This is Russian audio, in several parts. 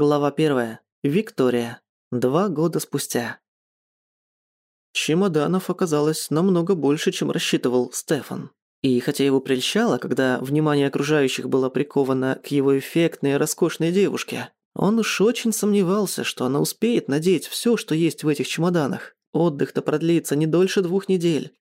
Глава первая. Виктория. Два года спустя. Чемоданов оказалось намного больше, чем рассчитывал Стефан. И хотя его прельщало, когда внимание окружающих было приковано к его эффектной и роскошной девушке, он уж очень сомневался, что она успеет надеть всё, что есть в этих чемоданах. Отдых-то продлится не дольше двух недель.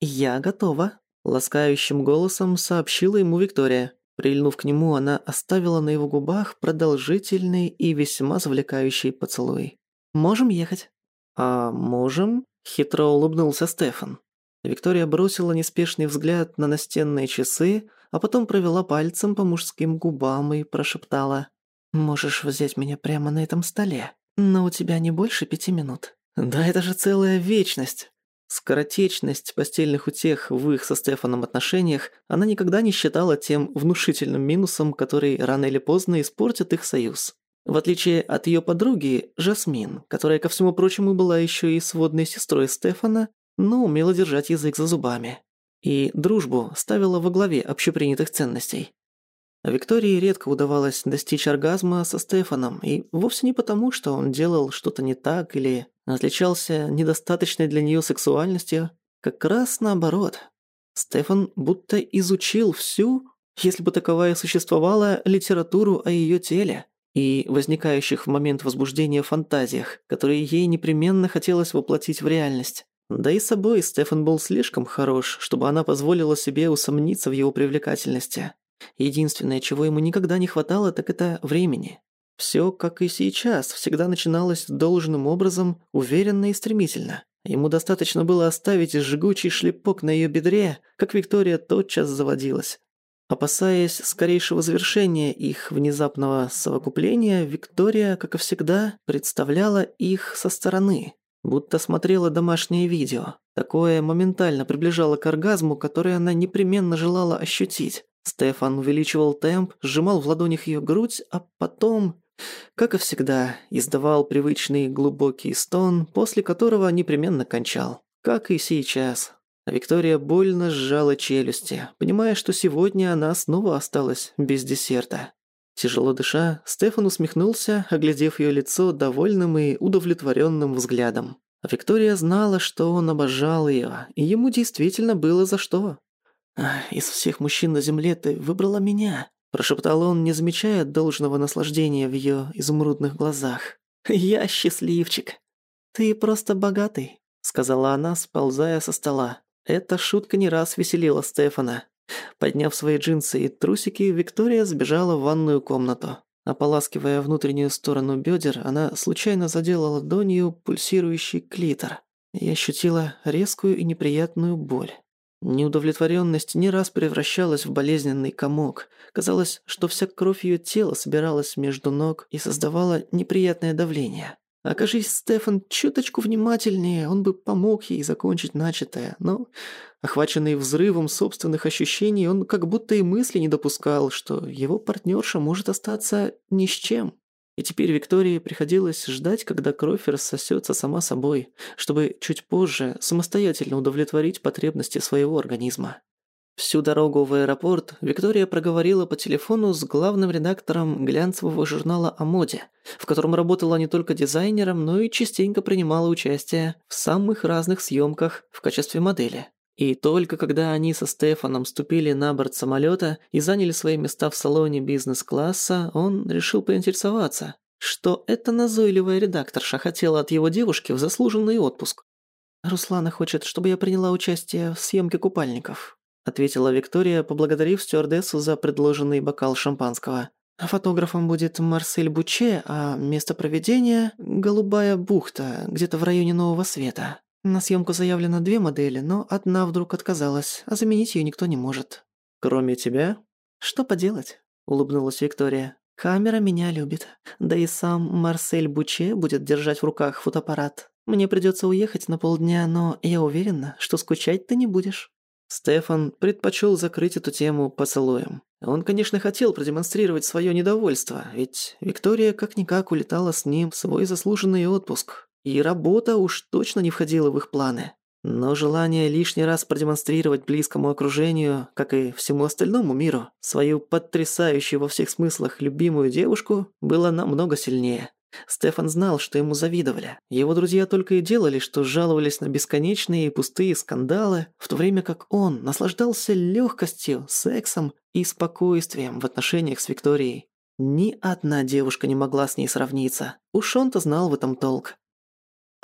«Я готова», – ласкающим голосом сообщила ему Виктория. Прильнув к нему, она оставила на его губах продолжительный и весьма завлекающий поцелуй. «Можем ехать?» «А можем?» – хитро улыбнулся Стефан. Виктория бросила неспешный взгляд на настенные часы, а потом провела пальцем по мужским губам и прошептала. «Можешь взять меня прямо на этом столе, но у тебя не больше пяти минут». «Да это же целая вечность!» Скоротечность постельных утех в их со Стефаном отношениях она никогда не считала тем внушительным минусом, который рано или поздно испортит их союз. В отличие от ее подруги, Жасмин, которая, ко всему прочему, была еще и сводной сестрой Стефана, но умела держать язык за зубами. И дружбу ставила во главе общепринятых ценностей. Виктории редко удавалось достичь оргазма со Стефаном, и вовсе не потому, что он делал что-то не так или отличался недостаточной для нее сексуальностью, как раз наоборот. Стефан будто изучил всю, если бы таковая существовала, литературу о ее теле и возникающих в момент возбуждения фантазиях, которые ей непременно хотелось воплотить в реальность. Да и собой Стефан был слишком хорош, чтобы она позволила себе усомниться в его привлекательности. Единственное, чего ему никогда не хватало, так это времени. Всё, как и сейчас, всегда начиналось должным образом, уверенно и стремительно. Ему достаточно было оставить жгучий шлепок на её бедре, как Виктория тотчас заводилась. Опасаясь скорейшего завершения их внезапного совокупления, Виктория, как и всегда, представляла их со стороны, будто смотрела домашнее видео. Такое моментально приближало к оргазму, который она непременно желала ощутить. Стефан увеличивал темп, сжимал в ладонях её грудь, а потом, как и всегда, издавал привычный глубокий стон, после которого непременно кончал. Как и сейчас. Виктория больно сжала челюсти, понимая, что сегодня она снова осталась без десерта. Тяжело дыша, Стефан усмехнулся, оглядев её лицо довольным и удовлетворённым взглядом. Виктория знала, что он обожал её, и ему действительно было за что. «Из всех мужчин на земле ты выбрала меня», – прошептал он, не замечая должного наслаждения в ее изумрудных глазах. «Я счастливчик». «Ты просто богатый», – сказала она, сползая со стола. Эта шутка не раз веселила Стефана. Подняв свои джинсы и трусики, Виктория сбежала в ванную комнату. Ополаскивая внутреннюю сторону бедер, она случайно задела ладонью пульсирующий клитор и ощутила резкую и неприятную боль. Неудовлетворенность не раз превращалась в болезненный комок. Казалось, что вся кровь ее тела собиралась между ног и создавала неприятное давление. Окажись Стефан чуточку внимательнее, он бы помог ей закончить начатое, но, охваченный взрывом собственных ощущений, он как будто и мысли не допускал, что его партнерша может остаться ни с чем. И теперь Виктории приходилось ждать, когда кровь рассосется сама собой, чтобы чуть позже самостоятельно удовлетворить потребности своего организма. Всю дорогу в аэропорт Виктория проговорила по телефону с главным редактором глянцевого журнала о моде, в котором работала не только дизайнером, но и частенько принимала участие в самых разных съемках в качестве модели. И только когда они со Стефаном ступили на борт самолета и заняли свои места в салоне бизнес-класса, он решил поинтересоваться, что эта назойливая редакторша хотела от его девушки в заслуженный отпуск. «Руслана хочет, чтобы я приняла участие в съемке купальников», ответила Виктория, поблагодарив стюардессу за предложенный бокал шампанского. «Фотографом будет Марсель Буче, а место проведения – Голубая бухта, где-то в районе Нового Света». На съемку заявлено две модели, но одна вдруг отказалась, а заменить ее никто не может. Кроме тебя? Что поделать? Улыбнулась Виктория. Камера меня любит. Да и сам Марсель Буче будет держать в руках фотоаппарат. Мне придется уехать на полдня, но я уверена, что скучать ты не будешь. Стефан предпочел закрыть эту тему поцелуем. Он, конечно, хотел продемонстрировать свое недовольство, ведь Виктория как-никак улетала с ним в свой заслуженный отпуск. И работа уж точно не входила в их планы. Но желание лишний раз продемонстрировать близкому окружению, как и всему остальному миру, свою потрясающую во всех смыслах любимую девушку было намного сильнее. Стефан знал, что ему завидовали. Его друзья только и делали, что жаловались на бесконечные и пустые скандалы, в то время как он наслаждался легкостью, сексом и спокойствием в отношениях с Викторией. Ни одна девушка не могла с ней сравниться. Уж он-то знал в этом толк.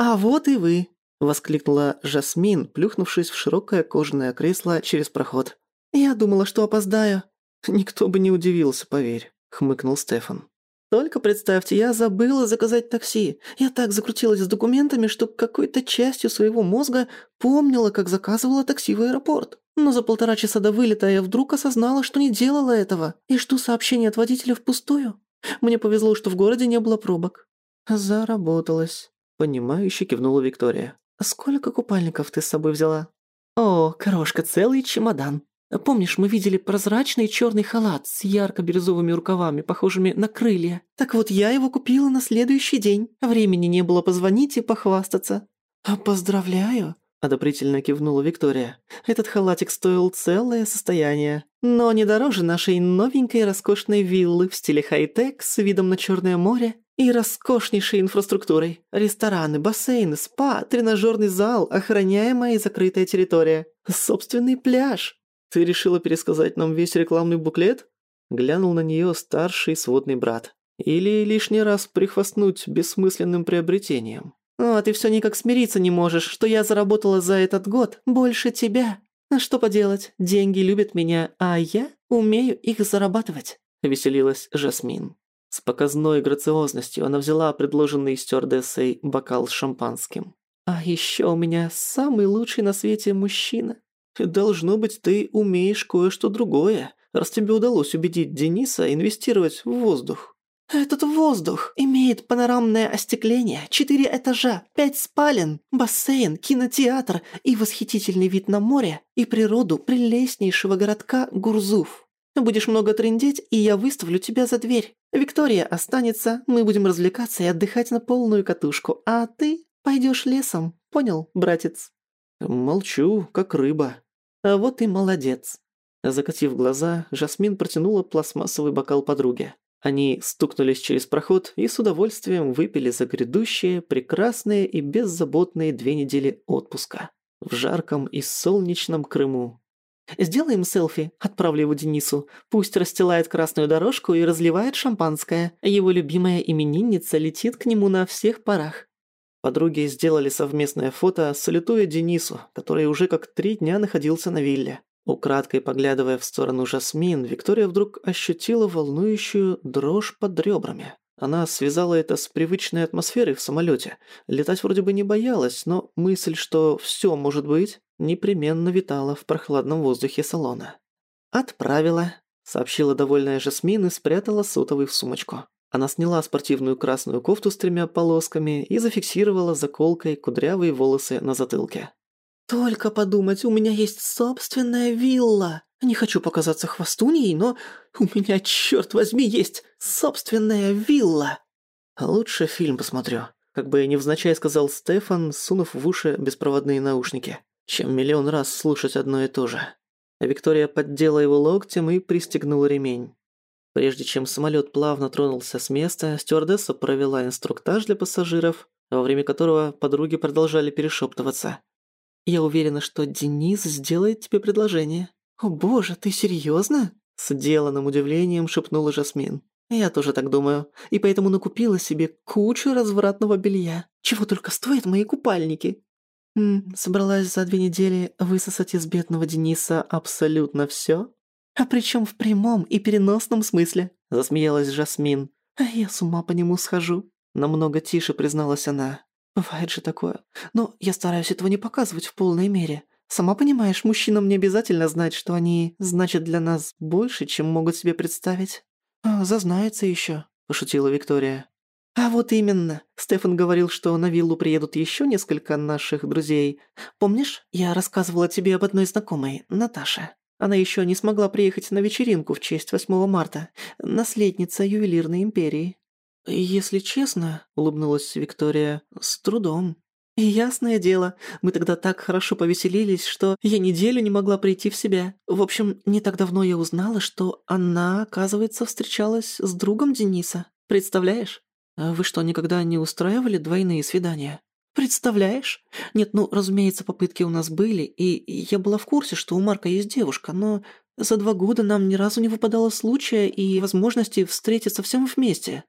«А вот и вы!» – воскликнула Жасмин, плюхнувшись в широкое кожаное кресло через проход. «Я думала, что опоздаю». «Никто бы не удивился, поверь», – хмыкнул Стефан. Только представьте, я забыла заказать такси. Я так закрутилась с документами, что какой-то частью своего мозга помнила, как заказывала такси в аэропорт. Но за полтора часа до вылета я вдруг осознала, что не делала этого, и жду сообщения от водителя впустую. Мне повезло, что в городе не было пробок. Заработалась. Понимающе кивнула Виктория. «Сколько купальников ты с собой взяла?» «О, корошка, целый чемодан. Помнишь, мы видели прозрачный черный халат с ярко-бирюзовыми рукавами, похожими на крылья? Так вот, я его купила на следующий день. Времени не было позвонить и похвастаться». А «Поздравляю», — одобрительно кивнула Виктория. «Этот халатик стоил целое состояние. Но не дороже нашей новенькой роскошной виллы в стиле хай-тек с видом на Черное море и роскошнейшей инфраструктурой. Рестораны, бассейны, спа, тренажерный зал, охраняемая и закрытая территория. Собственный пляж. «Ты решила пересказать нам весь рекламный буклет?» Глянул на нее старший сводный брат. «Или лишний раз прихвастнуть бессмысленным приобретением?» «А ты все никак смириться не можешь, что я заработала за этот год больше тебя. А что поделать, деньги любят меня, а я умею их зарабатывать», — веселилась Жасмин. С показной грациозностью она взяла предложенный стюардессой бокал с шампанским. «А еще у меня самый лучший на свете мужчина. Должно быть, ты умеешь кое-что другое, раз тебе удалось убедить Дениса инвестировать в воздух. Этот воздух имеет панорамное остекление, четыре этажа, пять спален, бассейн, кинотеатр и восхитительный вид на море и природу прелестнейшего городка Гурзуф. Будешь много трындеть, и я выставлю тебя за дверь. Виктория останется, мы будем развлекаться и отдыхать на полную катушку, а ты пойдешь лесом, понял, братец?» «Молчу, как рыба». «А вот и молодец». Закатив глаза, Жасмин протянула пластмассовый бокал подруге. Они стукнулись через проход и с удовольствием выпили за грядущие, прекрасные и беззаботные две недели отпуска. В жарком и солнечном Крыму. «Сделаем селфи, отправлю его Денису. Пусть расстилает красную дорожку и разливает шампанское. Его любимая именинница летит к нему на всех парах. Подруги сделали совместное фото, салютуя Денису, который уже как три дня находился на вилле. Украдкой поглядывая в сторону Жасмин, Виктория вдруг ощутила волнующую дрожь под ребрами. Она связала это с привычной атмосферой в самолете. Летать вроде бы не боялась, но мысль, что все может быть, непременно витала в прохладном воздухе салона. «Отправила», — сообщила довольная Жасмин и спрятала сотовый в сумочку. Она сняла спортивную красную кофту с тремя полосками и зафиксировала заколкой кудрявые волосы на затылке. «Только подумать, у меня есть собственная вилла. Не хочу показаться хвостуньей, но у меня, черт возьми, есть собственная вилла!» «Лучше фильм посмотрю», как бы невзначай сказал Стефан, сунув в уши беспроводные наушники, чем миллион раз слушать одно и то же. Виктория поддела его локтем и пристегнула ремень. Прежде чем самолет плавно тронулся с места, стюардесса провела инструктаж для пассажиров, во время которого подруги продолжали перешептываться. «Я уверена, что Денис сделает тебе предложение». «О боже, ты серьезно? С деланным удивлением шепнула Жасмин. «Я тоже так думаю, и поэтому накупила себе кучу развратного белья. Чего только стоят мои купальники». Собралась за две недели высосать из бедного Дениса абсолютно всё? «А причем в прямом и переносном смысле», — засмеялась Жасмин. «А я с ума по нему схожу», — намного тише призналась она. «Бывает же такое. Но я стараюсь этого не показывать в полной мере. Сама понимаешь, мужчинам не обязательно знать, что они значат для нас больше, чем могут себе представить». «А, «Зазнается еще», — пошутила Виктория. «А вот именно. Стефан говорил, что на виллу приедут еще несколько наших друзей. Помнишь, я рассказывала тебе об одной знакомой, Наташе?» Она еще не смогла приехать на вечеринку в честь 8 марта. Наследница ювелирной империи». «Если честно», — улыбнулась Виктория, — «с трудом». «Ясное дело, мы тогда так хорошо повеселились, что я неделю не могла прийти в себя. В общем, не так давно я узнала, что она, оказывается, встречалась с другом Дениса. Представляешь? А вы что, никогда не устраивали двойные свидания?» «Представляешь? Нет, ну, разумеется, попытки у нас были, и я была в курсе, что у Марка есть девушка, но за два года нам ни разу не выпадало случая и возможности встретиться всем вместе».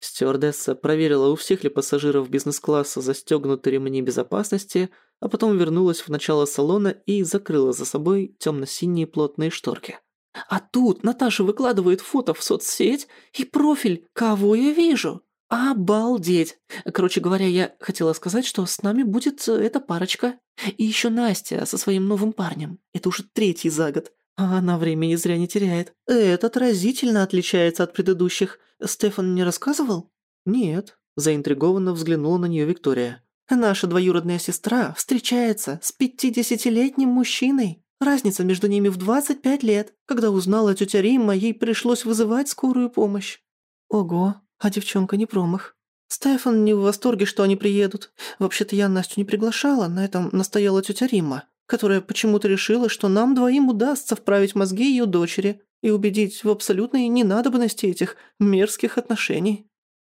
Стюардесса проверила, у всех ли пассажиров бизнес-класса застегнуты ремни безопасности, а потом вернулась в начало салона и закрыла за собой темно-синие плотные шторки. «А тут Наташа выкладывает фото в соцсеть и профиль, кого я вижу!» «Обалдеть! Короче говоря, я хотела сказать, что с нами будет э, эта парочка. И еще Настя со своим новым парнем. Это уже третий за год. А она времени зря не теряет. Этот разительно отличается от предыдущих. Стефан не рассказывал? Нет. Заинтригованно взглянула на нее Виктория. Наша двоюродная сестра встречается с пятидесятилетним мужчиной. Разница между ними в 25 лет. Когда узнала тетя Римма, ей пришлось вызывать скорую помощь. Ого, а девчонка не промах. Стефан не в восторге, что они приедут. Вообще-то я Настю не приглашала, на этом настояла тетя Римма, которая почему-то решила, что нам двоим удастся вправить мозги ее дочери и убедить в абсолютной ненадобности этих мерзких отношений.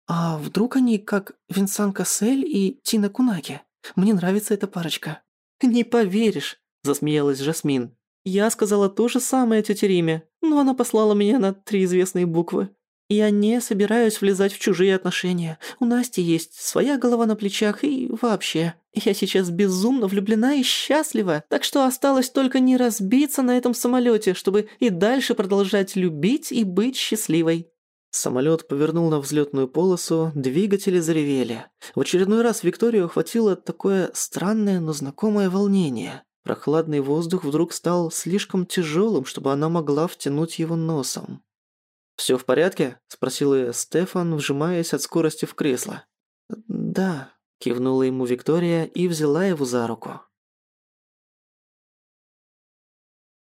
А вдруг они как Винсан Кассель и Тина Кунаки? Мне нравится эта парочка. Не поверишь, засмеялась Жасмин. Я сказала то же самое тете Риме, но она послала меня на три известные буквы. Я не собираюсь влезать в чужие отношения. У Насти есть своя голова на плечах и вообще. Я сейчас безумно влюблена и счастлива, так что осталось только не разбиться на этом самолете, чтобы и дальше продолжать любить и быть счастливой». Самолет повернул на взлетную полосу, двигатели заревели. В очередной раз Викторию охватило такое странное, но знакомое волнение. Прохладный воздух вдруг стал слишком тяжелым, чтобы она могла втянуть его носом. «Всё в порядке?» – спросил ее Стефан, вжимаясь от скорости в кресло. «Да», – кивнула ему Виктория и взяла его за руку.